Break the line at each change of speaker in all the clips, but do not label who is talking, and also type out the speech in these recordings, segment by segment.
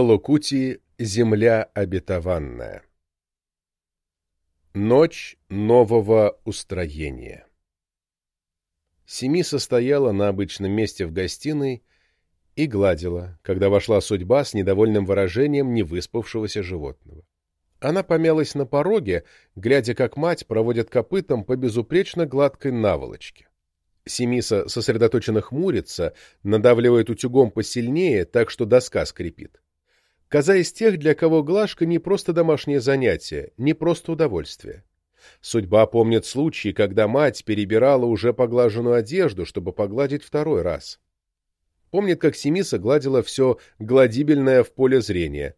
Талукути — земля обетованная. Ночь нового устроения. Семи состояла на обычном месте в гостиной и гладила, когда вошла судьба с недовольным выражением невыспавшегося животного. Она помялась на пороге, глядя, как мать проводит копытом по безупречно гладкой наволочке. Семиса сосредоточенно хмурится, надавливает утюгом посильнее, так что доска скрипит. Из тех, для кого глажка не просто домашнее занятие, не просто удовольствие. Судьба помнит случаи, когда мать перебирала уже поглаженную одежду, чтобы погладить второй раз. Помнит, как Семиса гладила все гладибельное в поле зрения.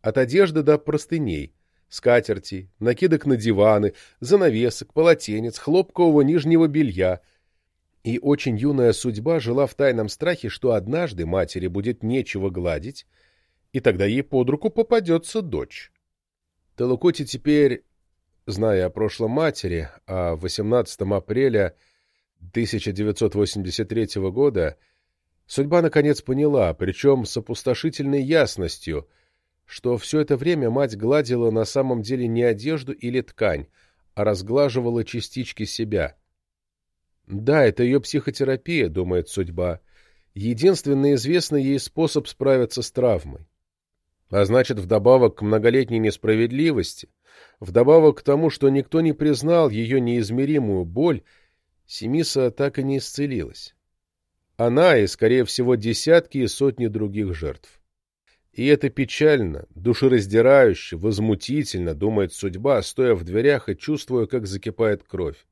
От одежды до простыней, скатерти, накидок на диваны, занавесок, полотенец, хлопкового нижнего белья. И очень юная судьба жила в тайном страхе, что однажды матери будет нечего гладить, и тогда ей под руку попадется дочь. Талукоти теперь, зная о прошлом матери, а 18 апреля 1983 года, судьба наконец поняла, причем с опустошительной ясностью, что все это время мать гладила на самом деле не одежду или ткань, а разглаживала частички себя. Да, это ее психотерапия, думает судьба, единственный известный ей способ справиться с травмой. А значит, вдобавок к многолетней несправедливости, вдобавок к тому, что никто не признал ее неизмеримую боль, Семиса так и не исцелилась. Она и, скорее всего, десятки и сотни других жертв. И это печально, душераздирающе, возмутительно, думает судьба, стоя в дверях и чувствуя, как закипает кровь.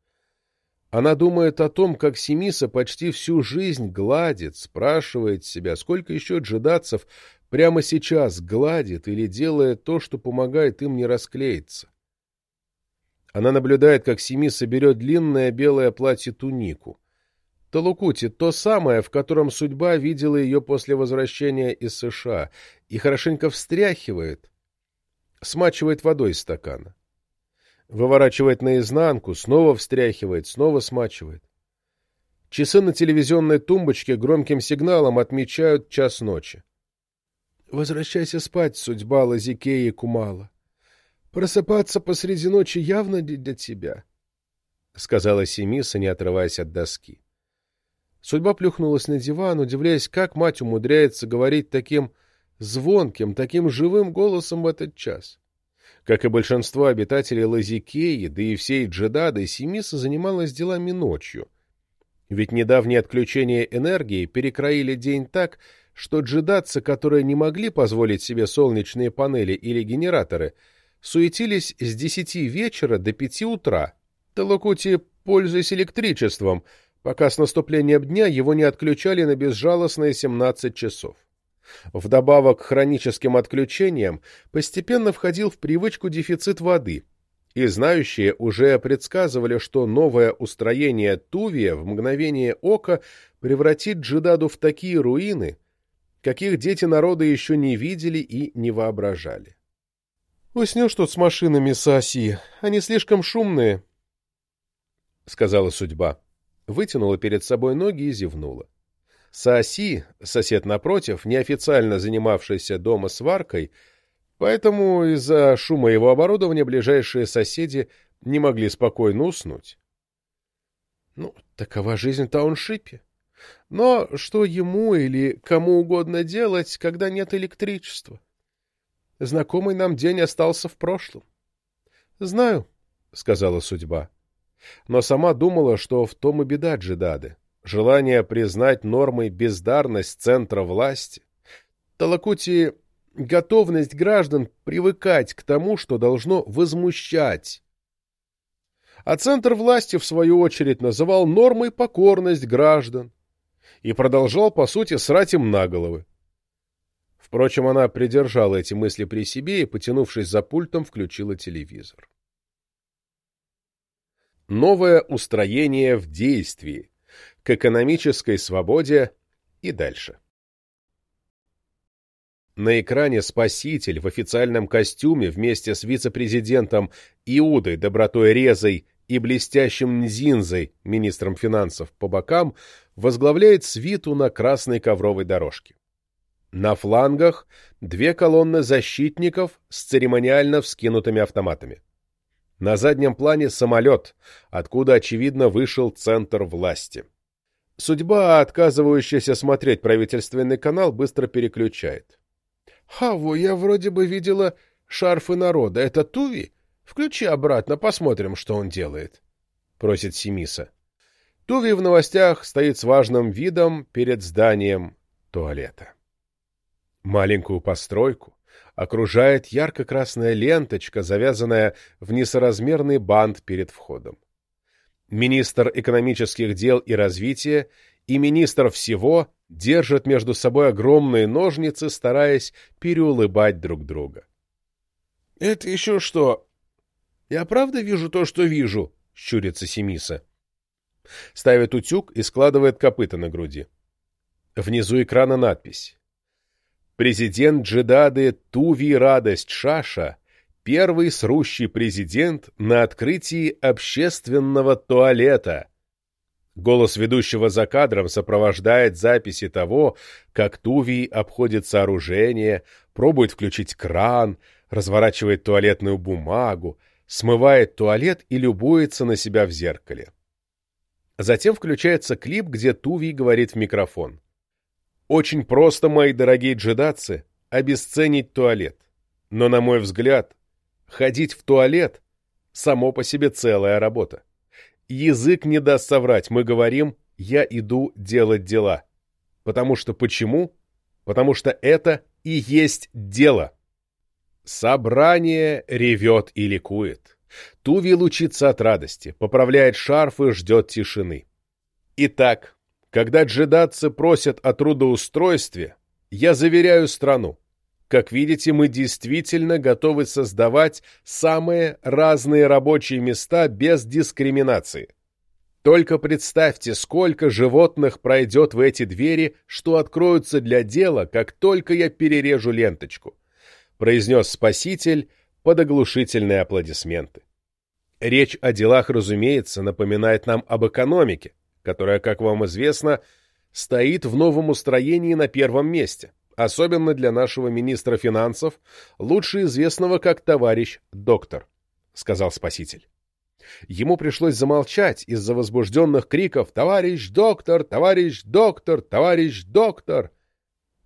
Она думает о том, как Семиса почти всю жизнь гладит, спрашивает себя, сколько еще джедатцев прямо сейчас гладит или делает то, что помогает им не расклеиться. Она наблюдает, как Семи соберет длинное белое платье-тунику. Талукути — то самое, в котором судьба видела ее после возвращения из США, и хорошенько встряхивает, смачивает водой из стакана. Выворачивает наизнанку, снова встряхивает, снова смачивает. Часы на телевизионной тумбочке громким сигналом отмечают час ночи. Возвращайся спать, судьба Лазикеи и Кумала. Просыпаться посреди ночи явно не для тебя, — сказала Семиса, не отрываясь от доски. Судьба плюхнулась на диван, удивляясь, как мать умудряется говорить таким звонким, таким живым голосом в этот час. Как и большинство обитателей Лазикеи, да и всей Джедады, Семиса занималась делами ночью. Ведь недавнее отключение энергии перекроили день так, что джедатцы, которые не могли позволить себе солнечные панели или генераторы, суетились с десяти вечера до пяти утра. Талукути, пользуясь электричеством, пока с наступлением дня его не отключали на безжалостные 17 часов. Вдобавок к хроническим отключениям постепенно входил в привычку дефицит воды, и знающие уже предсказывали, что новое устроение Тувия в мгновение ока превратит Джидаду в такие руины, каких дети народа еще не видели и не воображали. «Уснешь тут с машинами, Сааси, они слишком шумные», — сказала судьба. Вытянула перед собой ноги и зевнула. Сааси, сосед напротив, неофициально занимавшийся дома сваркой, поэтому из-за шума его оборудования ближайшие соседи не могли спокойно уснуть. Ну, такова жизнь в тауншипе. Но что ему или кому угодно делать, когда нет электричества? Знакомый нам день остался в прошлом. — Знаю, — сказала судьба. Но сама думала, что в том и беда Джидады. Желание признать нормой бездарность центра власти. Талакути — готовность граждан привыкать к тому, что должно возмущать. А центр власти, в свою очередь, называл нормой покорность граждан и продолжал, по сути, срать им на головы. Впрочем, она придержала эти мысли при себе и, потянувшись за пультом, включила телевизор. Новое устроение в действии, к экономической свободе и дальше. На экране спаситель в официальном костюме вместе с вице-президентом Иудой Добротой Резой и блестящим Нзинзой, министром финансов, по бокам, возглавляет свиту на красной ковровой дорожке. На флангах две колонны защитников с церемониально вскинутыми автоматами. На заднем плане самолет, откуда, очевидно, вышел центр власти. Судьба, отказывающаяся смотреть правительственный канал, быстро переключает. «Хаву, я вроде бы видела шарфы народа. Это Туви? Включи обратно, посмотрим, что он делает», — просит Семиса. Туви в новостях стоит с важным видом перед зданием туалета. Маленькую постройку окружает ярко-красная ленточка, завязанная в несоразмерный бант перед входом. Министр экономических дел и развития и министр всего держат между собой огромные ножницы, стараясь переулыбать друг друга. — Это еще что? Я правда вижу то, что вижу? — щурится Семиса. Ставит утюг и складывает копыта на груди. Внизу экрана надпись. Президент Джедады Туви Радость Шаша первый срущий президент на открытии общественного туалета. Голос ведущего за кадром сопровождает записи того, как Туви обходит сооружение, пробует включить кран, разворачивает туалетную бумагу, смывает туалет и любуется на себя в зеркале. Затем включается клип, где Туви говорит в микрофон. «Очень просто, мои дорогие джедацы, обесценить туалет. Но, на мой взгляд, Ходить в туалет — само по себе целая работа. Язык не даст соврать, мы говорим «я иду делать дела». Потому что почему? Потому что это и есть дело. Собрание ревет и ликует. Туви лучится от радости, поправляет шарф и ждет тишины. Итак, когда джедацы просят о трудоустройстве, я заверяю страну, как видите, мы действительно готовы создавать самые разные рабочие места без дискриминации. Только представьте, сколько животных пройдет в эти двери, что откроются для дела, как только я перережу ленточку», — произнес Спаситель под оглушительные аплодисменты. Речь о делах, разумеется, напоминает нам об экономике, которая, как вам известно, стоит в новом устроении на первом месте особенно для нашего министра финансов, лучше известного как товарищ доктор, — сказал спаситель. Ему пришлось замолчать из-за возбужденных криков «Товарищ доктор! Товарищ доктор! Товарищ доктор!».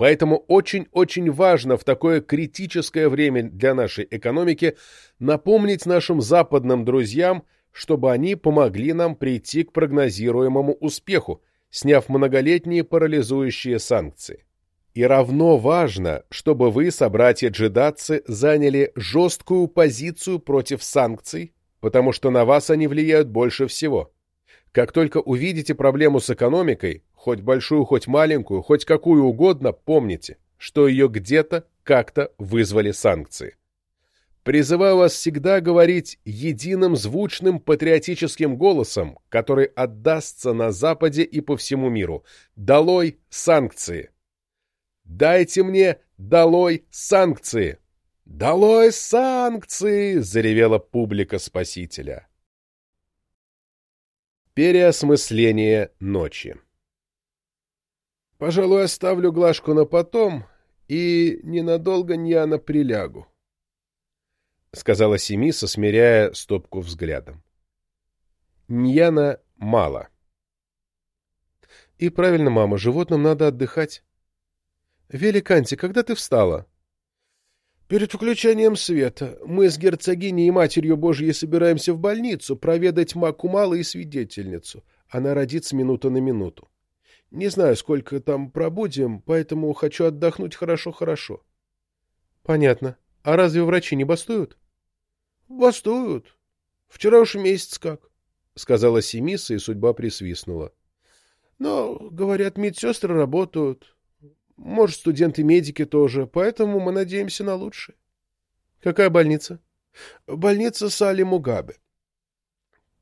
Поэтому очень-очень важно в такое критическое время для нашей экономики напомнить нашим западным друзьям, чтобы они помогли нам прийти к прогнозируемому успеху, сняв многолетние парализующие санкции. И равно важно, чтобы вы, собратья-джедатцы, заняли жесткую позицию против санкций, потому что на вас они влияют больше всего. Как только увидите проблему с экономикой, хоть большую, хоть маленькую, хоть какую угодно, помните, что ее где-то как-то вызвали санкции. Призываю вас всегда говорить единым звучным патриотическим голосом, который отдастся на Западе и по всему миру. Долой санкции! Дайте мне долой санкции!» «Долой санкции!» — заревела публика Спасителя. Переосмысление ночи «Пожалуй, оставлю Глашку на потом и ненадолго Ньяна прилягу», — сказала Семиса, смиряя стопку взглядом. Ньяна мало. «И правильно, мама, животным надо отдыхать». «Великанти, когда ты встала?» «Перед включением света мы с герцогиней и Матерью Божьей собираемся в больницу проведать Макумала и свидетельницу. Она родится минута на минуту. Не знаю, сколько там пробудем, поэтому хочу отдохнуть хорошо-хорошо». «Понятно. А разве врачи не бастуют?» «Бастуют. Вчера уж месяц как», — сказала Семиса, и судьба присвистнула. «Но, говорят, медсестры работают. Может, студенты-медики тоже, поэтому мы надеемся на лучшее. Какая больница? Больница Сали Мугабе.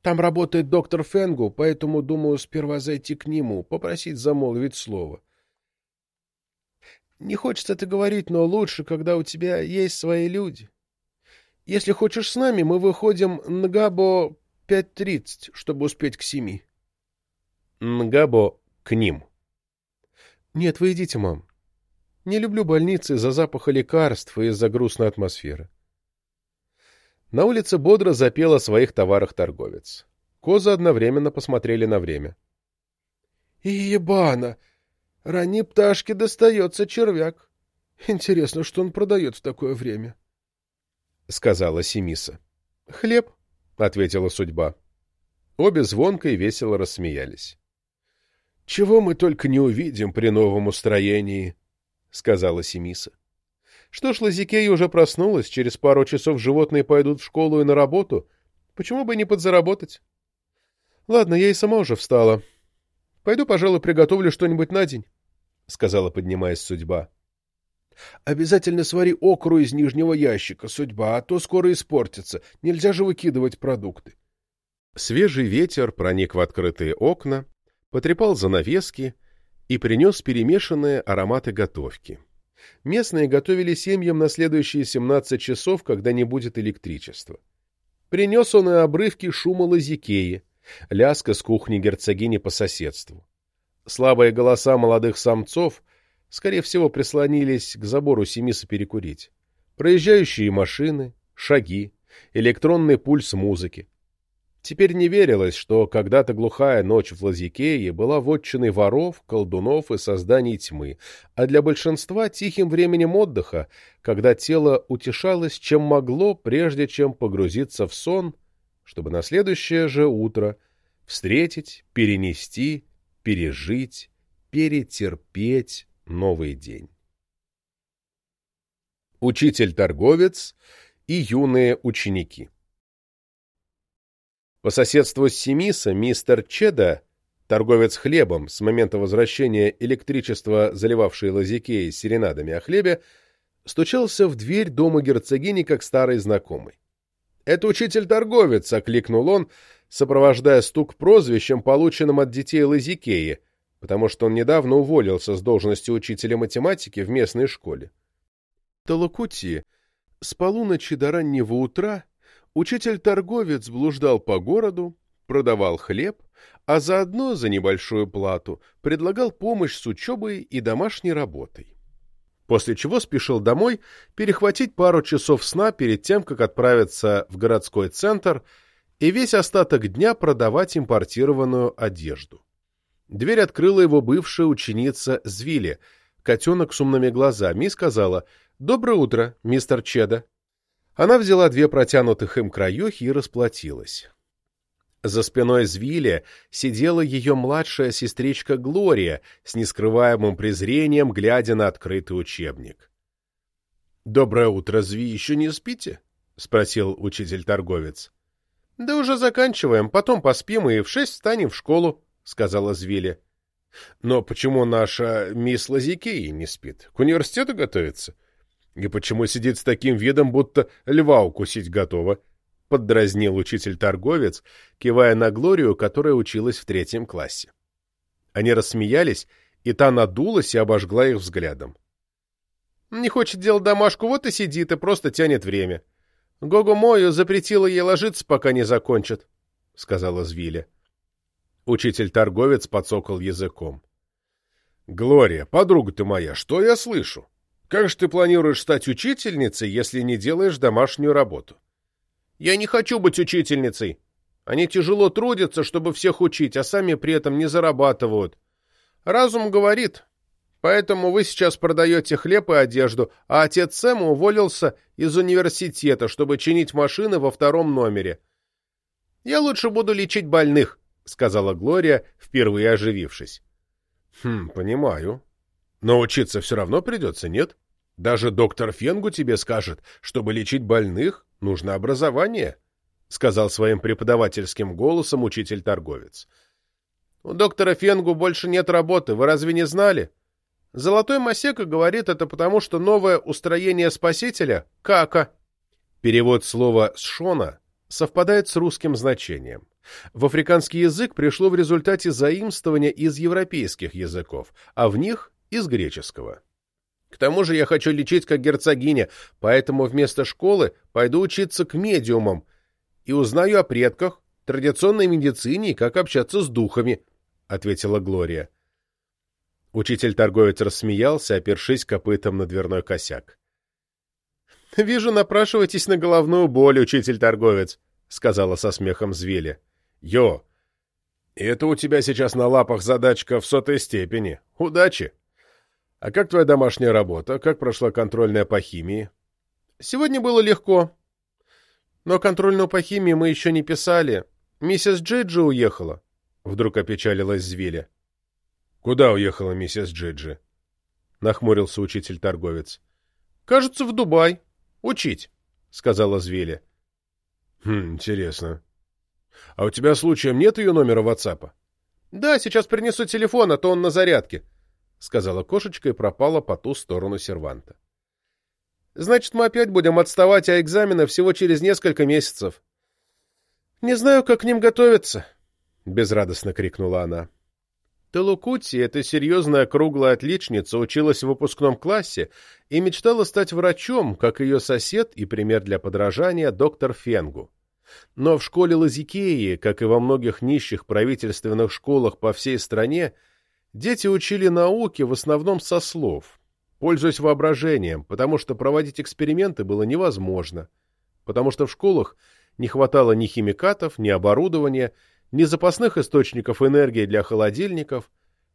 Там работает доктор Фенгу, поэтому, думаю, сперва зайти к нему, попросить замолвить слово. Не хочется это говорить, но лучше, когда у тебя есть свои люди. Если хочешь с нами, мы выходим Нгабо 5.30, чтобы успеть к семи. Нгабо к ним. «Нет, вы идите, мам». Не люблю больницы из-за запаха лекарств и из-за грустной атмосферы. На улице бодро запел о своих товарах торговец. Козы одновременно посмотрели на время. — И ебано! Ранней пташке достается червяк. Интересно, что он продает в такое время? — сказала Семиса. — Хлеб, — ответила судьба. Обе звонко и весело рассмеялись. — Чего мы только не увидим при новом устроении, — сказала Семиса. Что ж, Лазикея уже проснулась, через пару часов животные пойдут в школу и на работу. Почему бы не подзаработать? Ладно, я и сама уже встала. Пойду, пожалуй, приготовлю что-нибудь на день, — сказала, поднимаясь судьба. — Обязательно свари окру из нижнего ящика, судьба, а то скоро испортится. Нельзя же выкидывать продукты. Свежий ветер проник в открытые окна, потрепал занавески и принес перемешанные ароматы готовки. Местные готовили семьям на следующие 17 часов, когда не будет электричества. Принес он и обрывки шума лазикеи, ляска с кухни герцогини по соседству. Слабые голоса молодых самцов, скорее всего, прислонились к забору Семиса перекурить. Проезжающие машины, шаги, электронный пульс музыки. Теперь не верилось, что когда-то глухая ночь в Лазикее была вотчиной воров, колдунов и созданий тьмы, а для большинства тихим временем отдыха, когда тело утешалось, чем могло, прежде чем погрузиться в сон, чтобы на следующее же утро встретить, перенести, пережить, перетерпеть новый день. Учитель-торговец и юные ученики по соседству с Семиса мистер Чеда, торговец хлебом с момента возвращения электричества, заливавший лазикеи с серенадами о хлебе, стучался в дверь дома герцогини как старый знакомый. «Это учитель-торговец!» — окликнул он, сопровождая стук прозвищем, полученным от детей Лазикеи, потому что он недавно уволился с должности учителя математики в местной школе. Талакути с полуночи до раннего утра Учитель-торговец блуждал по городу, продавал хлеб, а заодно за небольшую плату предлагал помощь с учебой и домашней работой. После чего спешил домой перехватить пару часов сна перед тем, как отправиться в городской центр и весь остаток дня продавать импортированную одежду. Дверь открыла его бывшая ученица Звили, котенок с умными глазами, и сказала «Доброе утро, мистер Чеда». Она взяла две протянутых им краюхи и расплатилась. За спиной Звиля сидела ее младшая сестричка Глория с нескрываемым презрением, глядя на открытый учебник. — Доброе утро, Зви, еще не спите? — спросил учитель-торговец. — Да уже заканчиваем, потом поспим и в шесть встанем в школу, — сказала Звиля. — Но почему наша мисс Лазикеи не спит? К университету готовится? И почему сидит с таким видом, будто льва укусить готова? Поддразнил учитель-торговец, кивая на Глорию, которая училась в третьем классе. Они рассмеялись, и та надулась и обожгла их взглядом. «Не хочет делать домашку, вот и сидит, и просто тянет время. Гогу Мою запретила ей ложиться, пока не закончит», — сказала Звиля. Учитель-торговец подсокал языком. «Глория, подруга ты моя, что я слышу? Как же ты планируешь стать учительницей, если не делаешь домашнюю работу? Я не хочу быть учительницей. Они тяжело трудятся, чтобы всех учить, а сами при этом не зарабатывают. Разум говорит. Поэтому вы сейчас продаете хлеб и одежду, а отец Сэма уволился из университета, чтобы чинить машины во втором номере. «Я лучше буду лечить больных», — сказала Глория, впервые оживившись. «Хм, понимаю. Но учиться все равно придется, нет?» Даже доктор Фенгу тебе скажет, чтобы лечить больных, нужно образование, — сказал своим преподавательским голосом учитель-торговец. — У доктора Фенгу больше нет работы, вы разве не знали? Золотой Масека говорит это потому, что новое устроение Спасителя — кака. Перевод слова «сшона» совпадает с русским значением. В африканский язык пришло в результате заимствования из европейских языков, а в них — из греческого. К тому же я хочу лечить как герцогиня, поэтому вместо школы пойду учиться к медиумам и узнаю о предках, традиционной медицине и как общаться с духами, — ответила Глория. Учитель-торговец рассмеялся, опершись копытом на дверной косяк. — Вижу, напрашиваетесь на головную боль, учитель-торговец, — сказала со смехом Звели. — Йо, это у тебя сейчас на лапах задачка в сотой степени. Удачи! А как твоя домашняя работа? Как прошла контрольная по химии? — Сегодня было легко. Но контрольную по химии мы еще не писали. Миссис Джиджи уехала. Вдруг опечалилась Звили. «Куда уехала миссис Джиджи?» — нахмурился учитель-торговец. «Кажется, в Дубай. Учить», — сказала Звели. «Хм, интересно. А у тебя случаем нет ее номера ватсапа?» «Да, сейчас принесу телефон, а то он на зарядке», — сказала кошечка и пропала по ту сторону серванта. «Значит, мы опять будем отставать, а экзамены всего через несколько месяцев». «Не знаю, как к ним готовиться», — безрадостно крикнула она. Талукути, эта серьезная круглая отличница, училась в выпускном классе и мечтала стать врачом, как ее сосед и пример для подражания доктор Фенгу. Но в школе Лазикеи, как и во многих нищих правительственных школах по всей стране, дети учили науке в основном со слов, пользуясь воображением, потому что проводить эксперименты было невозможно, потому что в школах не хватало ни химикатов, ни оборудования, ни запасных источников энергии для холодильников,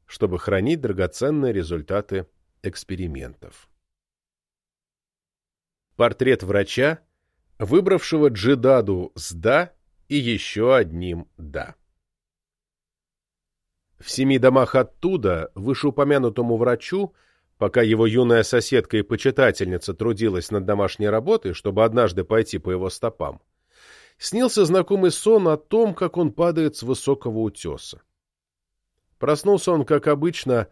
чтобы хранить драгоценные результаты экспериментов. Портрет врача, выбравшего Джидаду с «да» и еще одним «да». В семи домах оттуда вышеупомянутому врачу, пока его юная соседка и почитательница трудилась над домашней работой, чтобы однажды пойти по его стопам, снился знакомый сон о том, как он падает с высокого утеса. Проснулся он, как обычно,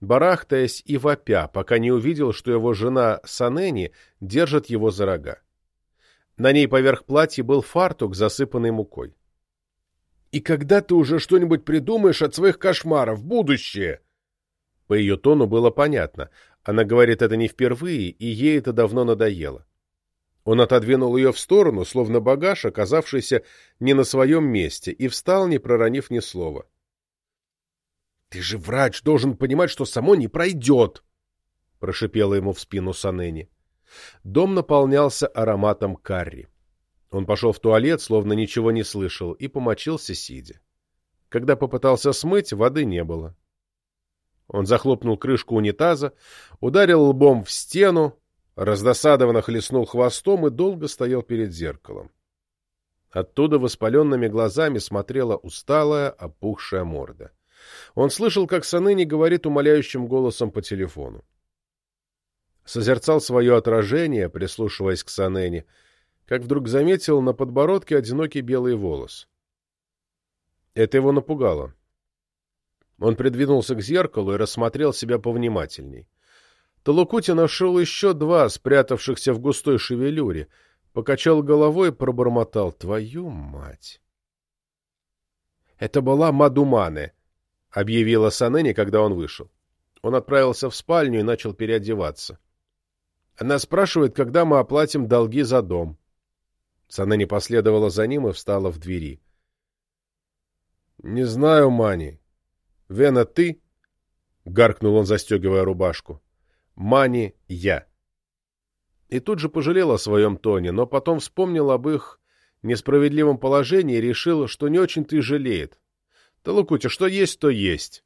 барахтаясь и вопя, пока не увидел, что его жена Санени держит его за рога. На ней поверх платья был фартук, засыпанный мукой. «И когда ты уже что-нибудь придумаешь от своих кошмаров, будущее?» По ее тону было понятно. Она говорит это не впервые, и ей это давно надоело. Он отодвинул ее в сторону, словно багаж, оказавшийся не на своем месте, и встал, не проронив ни слова. — Ты же врач, должен понимать, что само не пройдет! — прошипела ему в спину Санени. Дом наполнялся ароматом карри. Он пошел в туалет, словно ничего не слышал, и помочился сидя. Когда попытался смыть, воды не было. Он захлопнул крышку унитаза, ударил лбом в стену, раздосадованно хлестнул хвостом и долго стоял перед зеркалом. Оттуда воспаленными глазами смотрела усталая, опухшая морда. Он слышал, как Саныни говорит умоляющим голосом по телефону. Созерцал свое отражение, прислушиваясь к Санене, как вдруг заметил на подбородке одинокий белый волос. Это его напугало. Он придвинулся к зеркалу и рассмотрел себя повнимательней. Талукути нашел еще два, спрятавшихся в густой шевелюре, покачал головой и пробормотал «Твою мать!». «Это была Мадумане», — объявила Санени, когда он вышел. Он отправился в спальню и начал переодеваться. Она спрашивает, когда мы оплатим долги за дом. Санени последовала за ним и встала в двери. «Не знаю, Мани. Вена, ты?» — гаркнул он, застегивая рубашку. Мани я. И тут же пожалел о своем тоне, но потом вспомнил об их несправедливом положении и решил, что не очень-то и жалеет. Талукути, что есть, то есть.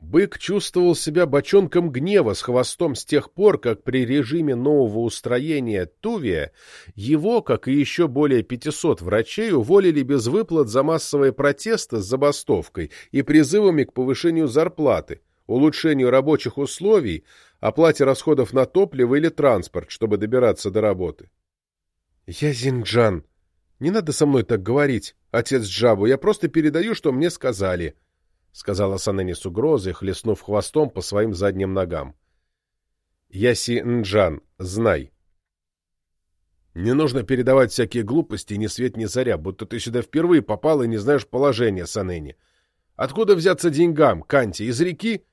Бык чувствовал себя бочонком гнева с хвостом с тех пор, как при режиме нового устроения Тувия его, как и еще более 500 врачей, уволили без выплат за массовые протесты с забастовкой и призывами к повышению зарплаты, улучшению рабочих условий, оплате расходов на топливо или транспорт, чтобы добираться до работы. — Я Зинджан. Не надо со мной так говорить, отец Джабу, я просто передаю, что мне сказали, — сказала Санени с угрозой, хлестнув хвостом по своим задним ногам. — Яси Нджан, знай. Не нужно передавать всякие глупости ни свет ни заря, будто ты сюда впервые попал и не знаешь положения, Санени. Откуда взяться деньгам, Канти, из реки?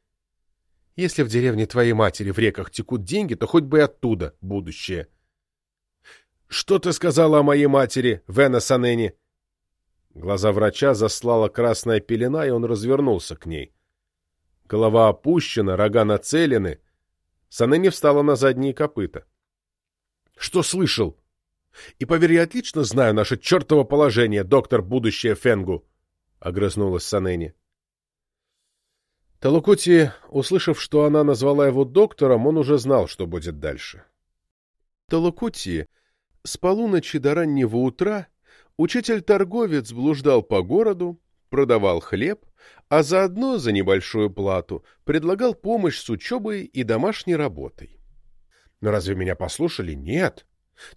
Если в деревне твоей матери в реках текут деньги, то хоть бы и оттуда будущее. — Что ты сказала о моей матери, Вена Санени? Глаза врача заслала красная пелена, и он развернулся к ней. Голова опущена, рога нацелены. Санени встала на задние копыта. — Что слышал? И, поверь, я отлично знаю наше чертово положение, доктор будущее Фенгу, — огрызнулась Санени. Талукути, услышав, что она назвала его доктором, он уже знал, что будет дальше. Талукути, с полуночи до раннего утра учитель-торговец блуждал по городу, продавал хлеб, а заодно за небольшую плату предлагал помощь с учебой и домашней работой. Но разве меня послушали? Нет.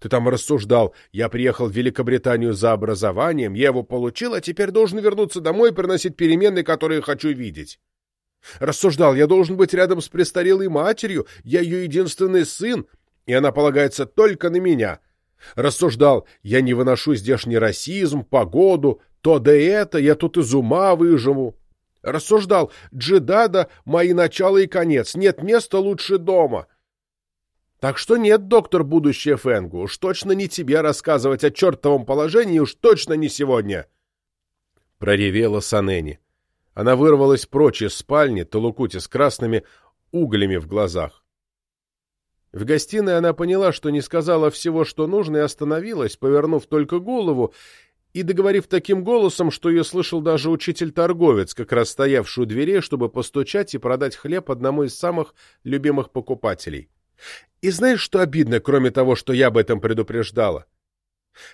Ты там рассуждал, я приехал в Великобританию за образованием, я его получил, а теперь должен вернуться домой и приносить перемены, которые хочу видеть. Рассуждал, я должен быть рядом с престарелой матерью, я ее единственный сын, и она полагается только на меня. Рассуждал, я не выношу здешний расизм, погоду, то да это, я тут из ума выживу. Рассуждал, джидада — мои начало и конец, нет места лучше дома. Так что нет, доктор будущее Фэнгу, уж точно не тебе рассказывать о чертовом положении, уж точно не сегодня. Проревела Санени. Она вырвалась прочь из спальни, Талукути с красными углями в глазах. В гостиной она поняла, что не сказала всего, что нужно, и остановилась, повернув только голову, и договорив таким голосом, что ее слышал даже учитель-торговец, как раз стоявший у дверей, чтобы постучать и продать хлеб одному из самых любимых покупателей. И знаешь, что обидно, кроме того, что я об этом предупреждала?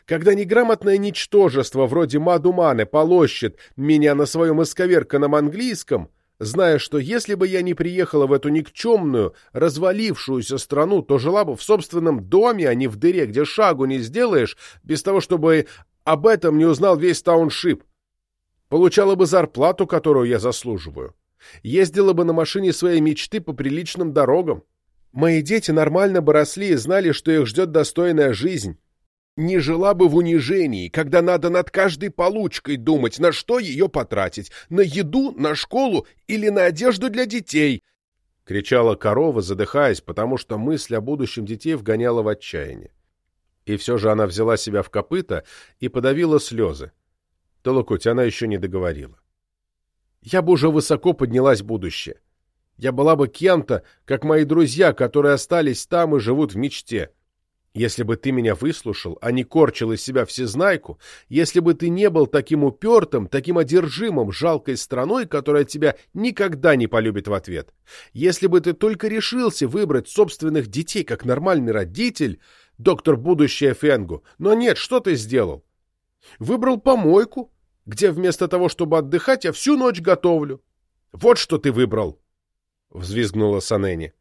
Когда неграмотное ничтожество вроде Мадуманы полощет меня на своем исковерканном английском, зная, что если бы я не приехала в эту никчемную, развалившуюся страну, то жила бы в собственном доме, а не в дыре, где шагу не сделаешь, без того, чтобы об этом не узнал весь тауншип. Получала бы зарплату, которую я заслуживаю. Ездила бы на машине своей мечты по приличным дорогам. Мои дети нормально бы росли и знали, что их ждет достойная жизнь не жила бы в унижении, когда надо над каждой получкой думать, на что ее потратить, на еду, на школу или на одежду для детей. Кричала корова, задыхаясь, потому что мысль о будущем детей вгоняла в отчаяние. И все же она взяла себя в копыта и подавила слезы. Толокуть она еще не договорила. Я бы уже высоко поднялась в будущее. Я была бы кем-то, как мои друзья, которые остались там и живут в мечте. Если бы ты меня выслушал, а не корчил из себя всезнайку, если бы ты не был таким упертым, таким одержимым жалкой страной, которая тебя никогда не полюбит в ответ, если бы ты только решился выбрать собственных детей как нормальный родитель, доктор будущее Фенгу, но нет, что ты сделал? Выбрал помойку, где вместо того, чтобы отдыхать, я всю ночь готовлю. Вот что ты выбрал! — взвизгнула Санени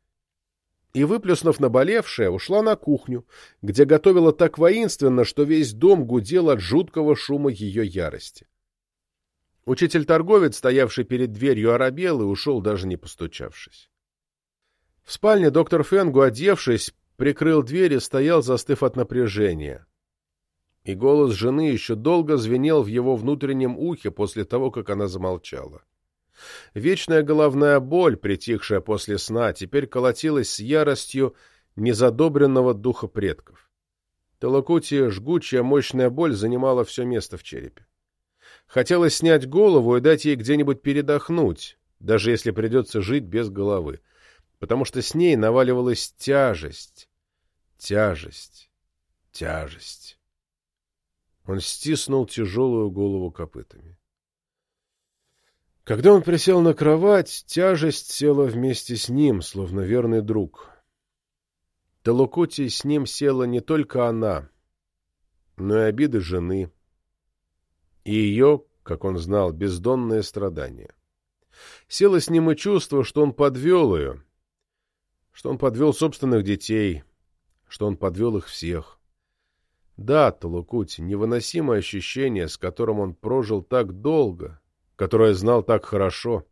и, выплюснув наболевшее, ушла на кухню, где готовила так воинственно, что весь дом гудел от жуткого шума ее ярости. Учитель-торговец, стоявший перед дверью, оробел и ушел, даже не постучавшись. В спальне доктор Фенгу, одевшись, прикрыл дверь и стоял, застыв от напряжения. И голос жены еще долго звенел в его внутреннем ухе после того, как она замолчала. Вечная головная боль, притихшая после сна, теперь колотилась с яростью незадобренного духа предков. Толокутия жгучая мощная боль занимала все место в черепе. Хотелось снять голову и дать ей где-нибудь передохнуть, даже если придется жить без головы, потому что с ней наваливалась тяжесть, тяжесть, тяжесть. Он стиснул тяжелую голову копытами. Когда он присел на кровать, тяжесть села вместе с ним, словно верный друг. Талукути с ним села не только она, но и обиды жены, и ее, как он знал, бездонное страдание. Село с ним и чувство, что он подвел ее, что он подвел собственных детей, что он подвел их всех. Да, Талукути, невыносимое ощущение, с которым он прожил так долго — которое знал так хорошо.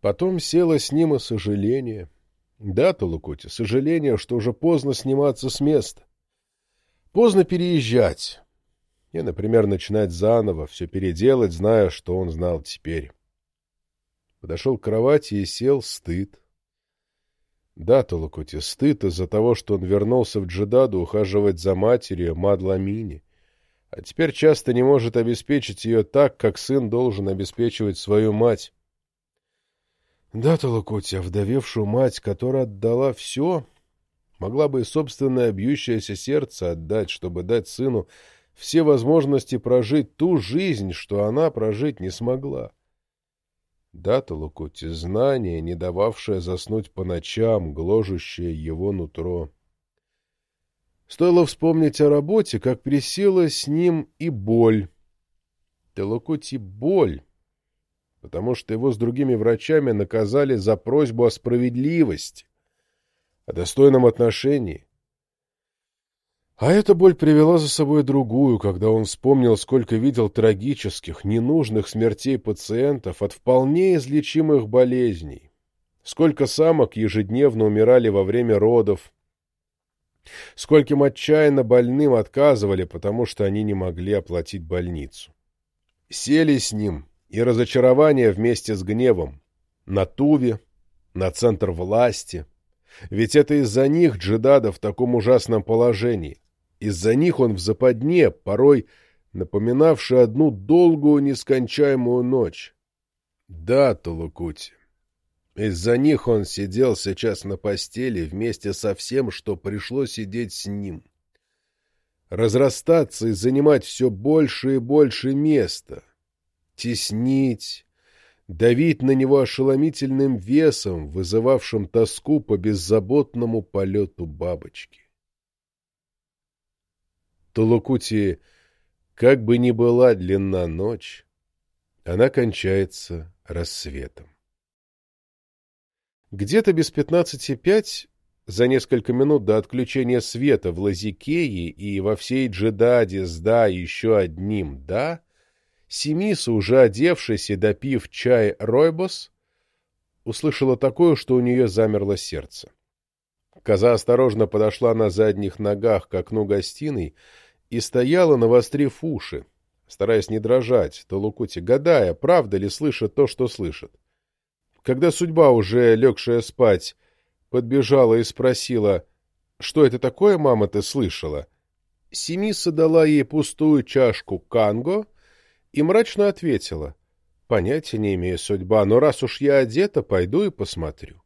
Потом село с ним и сожаление. Да, Толукути, сожаление, что уже поздно сниматься с места. Поздно переезжать. И, например, начинать заново, все переделать, зная, что он знал теперь. Подошел к кровати и сел стыд. Да, Толокути, стыд из-за того, что он вернулся в Джедаду ухаживать за матерью Мадламини а теперь часто не может обеспечить ее так, как сын должен обеспечивать свою мать. Да, Толокотти, овдовевшую мать, которая отдала все, могла бы и собственное бьющееся сердце отдать, чтобы дать сыну все возможности прожить ту жизнь, что она прожить не смогла. Да, Толокотти, знание, не дававшее заснуть по ночам, гложущее его нутро. Стоило вспомнить о работе, как присела с ним и боль. Телокути боль, потому что его с другими врачами наказали за просьбу о справедливости, о достойном отношении. А эта боль привела за собой другую, когда он вспомнил, сколько видел трагических, ненужных смертей пациентов от вполне излечимых болезней, сколько самок ежедневно умирали во время родов, Скольким отчаянно больным отказывали, потому что они не могли оплатить больницу. Сели с ним, и разочарование вместе с гневом. На Туве, на центр власти. Ведь это из-за них Джедада в таком ужасном положении. Из-за них он в западне, порой напоминавший одну долгую нескончаемую ночь. Да, Толукути, из-за них он сидел сейчас на постели вместе со всем, что пришло сидеть с ним. Разрастаться и занимать все больше и больше места. Теснить, давить на него ошеломительным весом, вызывавшим тоску по беззаботному полету бабочки. Тулукути, как бы ни была длинна ночь, она кончается рассветом. Где-то без пятнадцати пять, за несколько минут до отключения света в Лазикее и во всей Джедаде с «да» еще одним «да», Семиса, уже одевшись и допив чай Ройбос, услышала такое, что у нее замерло сердце. Коза осторожно подошла на задних ногах к окну гостиной и стояла, навострив уши, стараясь не дрожать, Толукути, гадая, правда ли слышит то, что слышит. Когда судьба, уже легшая спать, подбежала и спросила, «Что это такое, мама, ты слышала?» Семиса дала ей пустую чашку канго и мрачно ответила, «Понятия не имею судьба, но раз уж я одета, пойду и посмотрю».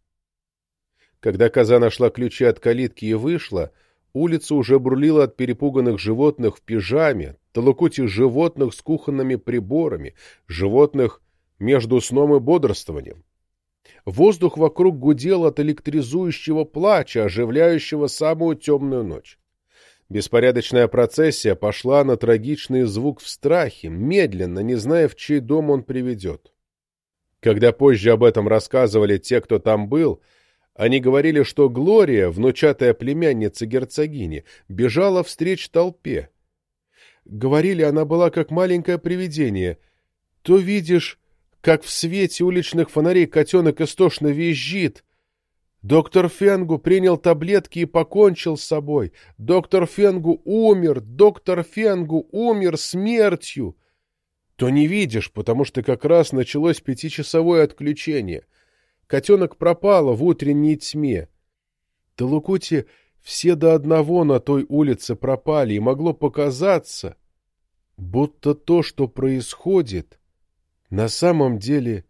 Когда коза нашла ключи от калитки и вышла, улица уже бурлила от перепуганных животных в пижаме, толокути животных с кухонными приборами, животных между сном и бодрствованием. Воздух вокруг гудел от электризующего плача, оживляющего самую темную ночь. Беспорядочная процессия пошла на трагичный звук в страхе, медленно, не зная, в чей дом он приведет. Когда позже об этом рассказывали те, кто там был, они говорили, что Глория, внучатая племянница герцогини, бежала встреч толпе. Говорили, она была как маленькое привидение. То видишь как в свете уличных фонарей котенок истошно визжит. Доктор Фенгу принял таблетки и покончил с собой. Доктор Фенгу умер, доктор Фенгу умер смертью. То не видишь, потому что как раз началось пятичасовое отключение. Котенок пропала в утренней тьме. Талукути все до одного на той улице пропали, и могло показаться, будто то, что происходит, на самом деле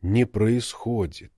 не происходит.